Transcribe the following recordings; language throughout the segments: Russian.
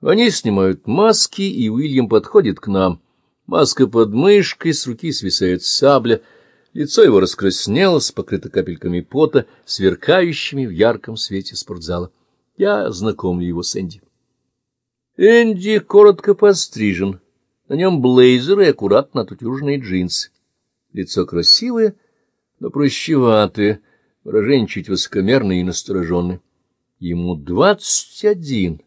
Они снимают маски, и Уильям подходит к нам. Маска под мышкой, с руки свисает сабля, лицо его раскраснелось, покрыто капельками пота, сверкающими в ярком свете спортзала. Я знакомлю его с Энди. Энди коротко пострижен, на нем блейзер и аккуратно отутюженные джинсы. Лицо красивое, но прощеватое, выражение чуть высокомерное и настороженное. Ему двадцать один.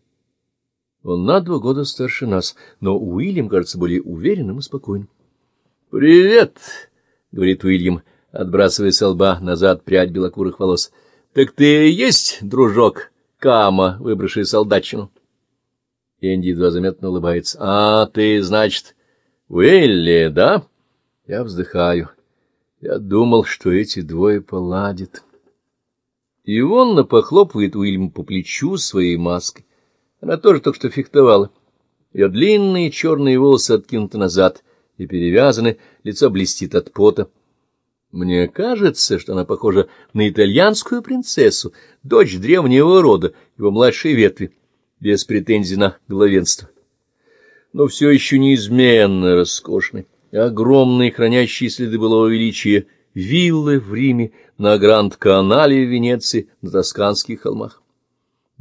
Он на два года старше нас, но Уильям кажется более уверенным и спокойным. — Привет, — говорит Уильям, отбрасывая со лба назад прядь белокурых волос. — Так ты есть, дружок, Кама, выбравший солдатчину? Энди едва заметно улыбается. — А, ты, значит, Уилли, да? Я вздыхаю. Я думал, что эти двое поладят. Ивонна похлопывает Уильям по плечу своей маской. Она тоже только что фехтовала. Ее длинные черные волосы откинуты назад и перевязаны, лицо блестит от пота. Мне кажется, что она похожа на итальянскую принцессу, дочь древнего рода, его младшей ветви, без претензий на главенство. Но все еще неизменно роскошный, огромные, хранящие следы былого величия, виллы в Риме, на Гранд-Канале в Венеции, на Тосканских холмах.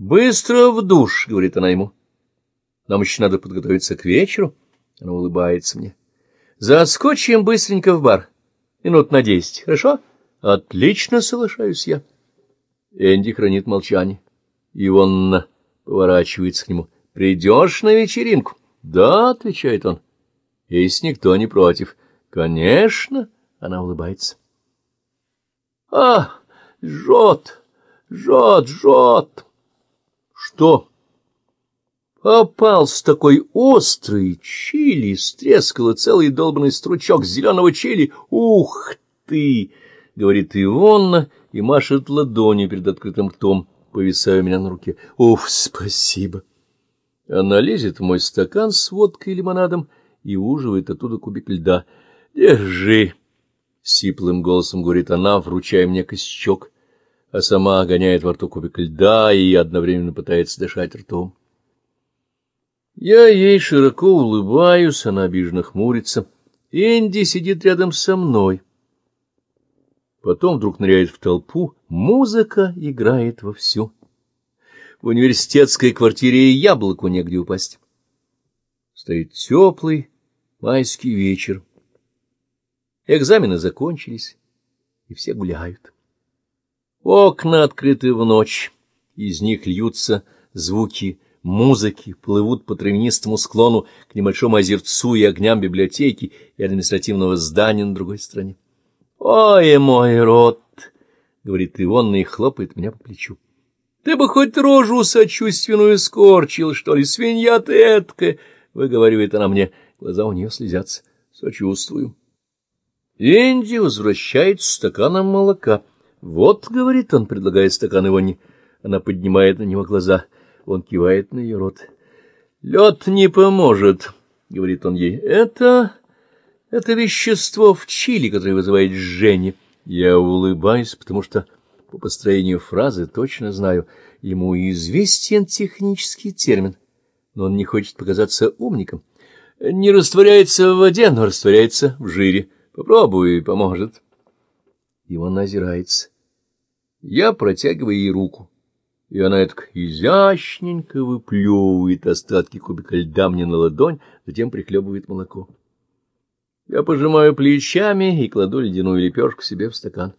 «Быстро в душ», — говорит она ему. «Нам еще надо подготовиться к вечеру». Она улыбается мне. «Заскочим быстренько в бар. Минут на десять, хорошо?» «Отлично, соглашаюсь я». Энди хранит молчание. Ивонна поворачивается к нему. «Придешь на вечеринку?» «Да», — отвечает он. «Если никто не против». «Конечно», — она улыбается. «А, жжет, жжет, жжет». Что? Попался такой острый чили, стрескало целый долбанный стручок зеленого чили. Ух ты! — говорит Ивонна и машет ладонью перед открытым ртом, повисая у меня на руке. Уф, спасибо! Она лезет в мой стакан с водкой и лимонадом и уживает оттуда кубик льда. Держи! — сиплым голосом говорит она, вручая мне косячок а сама гоняет во рту кубик льда и одновременно пытается дышать ртом. Я ей широко улыбаюсь, она обиженно хмурится. Энди сидит рядом со мной. Потом вдруг ныряет в толпу, музыка играет вовсю. В университетской квартире яблоку негде упасть. Стоит теплый майский вечер. Экзамены закончились, и все гуляют. Окна открыты в ночь, из них льются звуки музыки, плывут по травянистому склону к небольшому озерцу и огням библиотеки и административного здания на другой стороне. «Ой, мой рот!» — говорит Ивонна и хлопает меня по плечу. «Ты бы хоть рожу сочувственную скорчил, что ли, свинья ты эткая!» — выговаривает она мне. Глаза у нее слезятся. «Сочувствую». Энди возвращает стаканом молока. «Вот», — говорит он, предлагая стакан Ивоне. Она поднимает на него глаза. Он кивает на ее рот. «Лед не поможет», — говорит он ей. «Это... это вещество в чили, которое вызывает жжение». Я улыбаюсь, потому что по построению фразы точно знаю. Ему известен технический термин, но он не хочет показаться умником. Не растворяется в воде, но растворяется в жире. Попробуй, поможет. И он озирается. Я протягиваю ей руку, и она так изящненько выплевывает остатки кубика льда мне на ладонь, затем прихлебывает молоко. Я пожимаю плечами и кладу ледяную лепешку себе в стакан.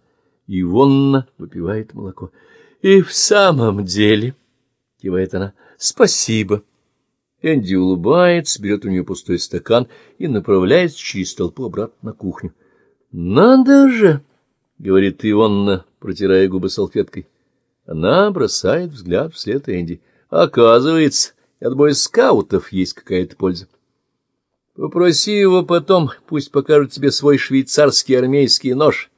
И вонно выпивает молоко. — И в самом деле, — кивает она, — спасибо. Энди улыбается, берет у нее пустой стакан и направляется через толпу обратно на кухню. — Надо же! — говорит Ивонна, протирая губы салфеткой. Она бросает взгляд вслед Энди. Оказывается, от боя скаутов есть какая-то польза. Попроси его потом, пусть покажет тебе свой швейцарский армейский нож.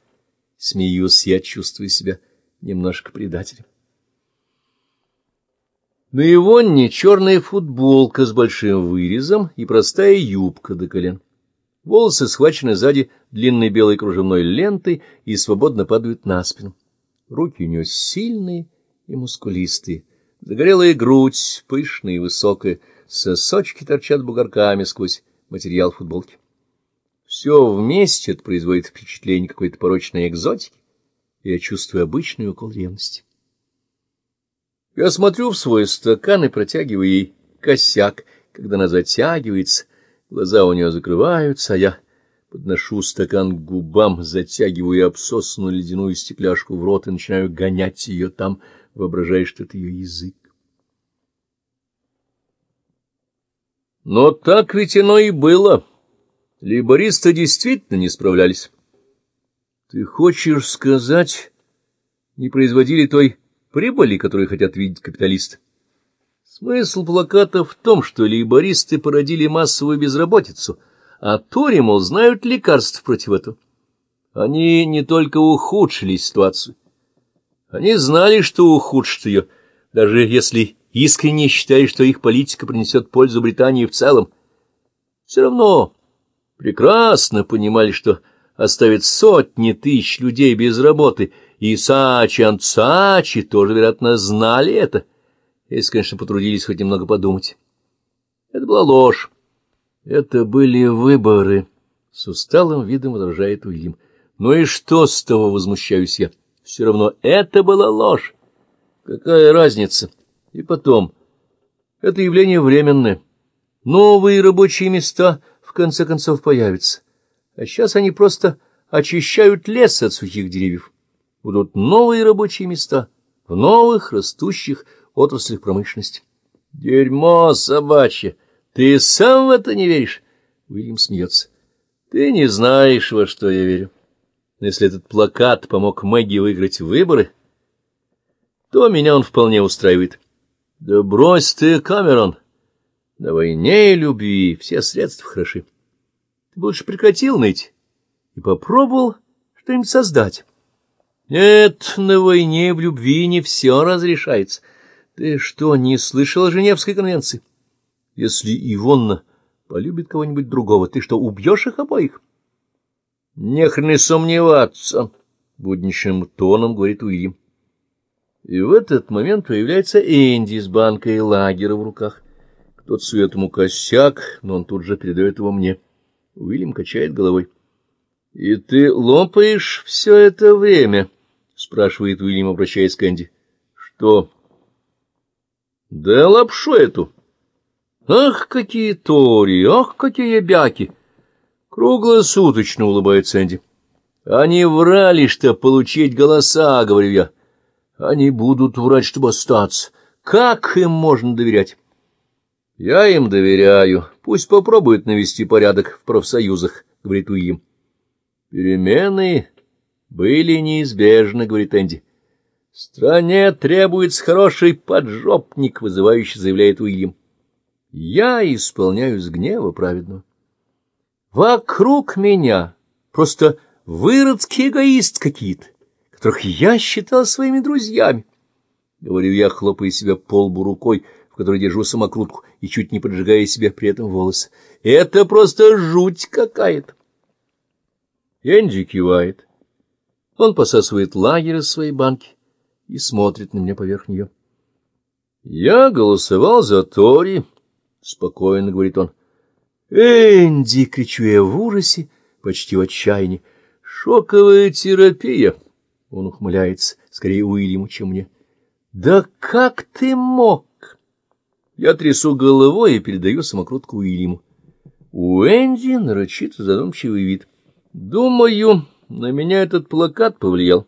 Смеюсь, я чувствую себя немножко предателем. На его не черная футболка с большим вырезом и простая юбка до колен. Волосы схвачены сзади длинной белой кружевной лентой и свободно падают на спину. Руки у нее сильные и мускулистые, Загорелая грудь, пышная и высокая, сосочки торчат бугорками сквозь материал футболки. Все вместе это производит впечатление какой-то порочной экзотики, я чувствую обычный укол ревности. Я смотрю в свой стакан и протягиваю ей косяк. Когда она затягивается, глаза у нее закрываются, а я подношу стакан к губам, затягиваю обсосанную ледяную стекляшку в рот и начинаю гонять ее там, воображая, что это ее язык. Но так ведь оно и было. Лейбористы действительно не справлялись. Ты хочешь сказать, не производили той прибыли, которую хотят видеть капиталисты? Смысл плаката в том, что лейбористы породили массовую безработицу, а Тори, мол, знают лекарств против этого. Они не только ухудшили ситуацию, они знали, что ухудшат ее, даже если искренне считали, что их политика принесет пользу Британии в целом. Все равно прекрасно понимали, что оставит сотни тысяч людей без работы, и Сачи Анцачи тоже, вероятно, знали это, если, конечно, потрудились хоть немного подумать. Это была ложь. Это были выборы, — с усталым видом возражает Уильям. Ну и что с того, возмущаюсь я? Все равно это была ложь. Какая разница? И потом, это явление временное. Новые рабочие места в конце концов появятся. А сейчас они просто очищают лес от сухих деревьев. Будут новые рабочие места в новых растущих отраслях промышленности. Дерьмо собачье! Ты сам в это не веришь? Уильям смеется. Ты не знаешь, во что я верю. Но если этот плакат помог Мэгги выиграть выборы, то меня он вполне устраивает. Да брось ты, Камерон! На войне и любви все средства хороши. Ты больше прекратил ныть и попробовал что-нибудь создать. Нет, на войне и в любви не все разрешается. Ты что, не слышал о Женевской конвенции? Если Ивонна полюбит кого-нибудь другого, ты что, убьешь их обоих? — Нехрен сомневаться, — будничным тоном говорит Уильям. И в этот момент появляется Энди с банкой лагера в руках. Кто-то сует ему косяк, но он тут же передает его мне. Уильям качает головой. — И ты лопаешь все это время? — спрашивает Уильям, обращаясь к Энди. — Что? — Да лапшу эту. Ах, какие тори, ах, какие бяки! Круглосуточно улыбается Энди. Они врали, что получить голоса, говорю я. Они будут врать, чтобы остаться. Как им можно доверять? Я им доверяю. Пусть попробуют навести порядок в профсоюзах, говорит Уильям. Перемены были неизбежны, говорит Энди. Стране требуется хороший поджопник, вызывающий, заявляет Уильям. Я исполняюсь гнева праведного. Вокруг меня просто выродские эгоист какие-то, которых я считал своими друзьями. Говорю я, хлопая себя по лбу рукой, в которой держу самокрутку, и чуть не поджигая себе при этом волосы. Это просто жуть какая-то. Энди кивает. Он посасывает лагерь из своей банки и смотрит на меня поверх нее. Я голосовал за Тори. — спокойно говорит он. «Энди!» — кричу я в ужасе, почти в отчаянии. «Шоковая терапия!» — он ухмыляется, скорее Уильяму, чем мне. «Да как ты мог?» Я трясу головой и передаю самокрутку Уильяму. У Энди нарочито задумчивый вид. «Думаю, на меня этот плакат повлиял.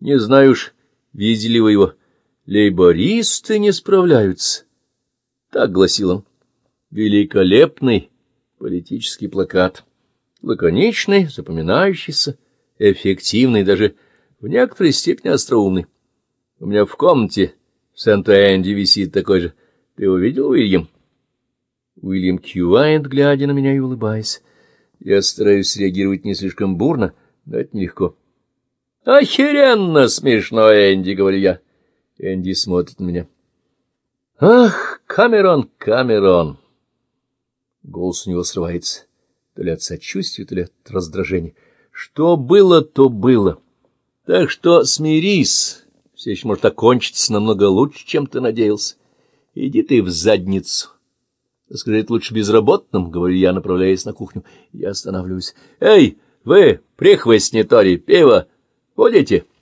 Не знаю уж, видели вы его. Лейбористы не справляются». Так гласил он. Великолепный политический плакат. Лаконичный, запоминающийся, эффективный, даже в некоторой степени остроумный. У меня в комнате в Сент-Энди висит такой же. Ты увидел, Уильям? Уильям кивает, глядя на меня и улыбаясь. Я стараюсь реагировать не слишком бурно, но это нелегко. «Охеренно смешно, Энди!» — говорю я. Энди смотрит на меня. «Ах, Камерон, Камерон!» Голос у него срывается, то ли от сочувствия, то ли от раздражения. «Что было, то было. Так что смирись, Все еще может окончиться намного лучше, чем ты надеялся. Иди ты в задницу. Скажи, лучше безработным, — говорю я, направляясь на кухню. Я останавливаюсь. Эй, вы, прихвостни Тори, пиво будете? —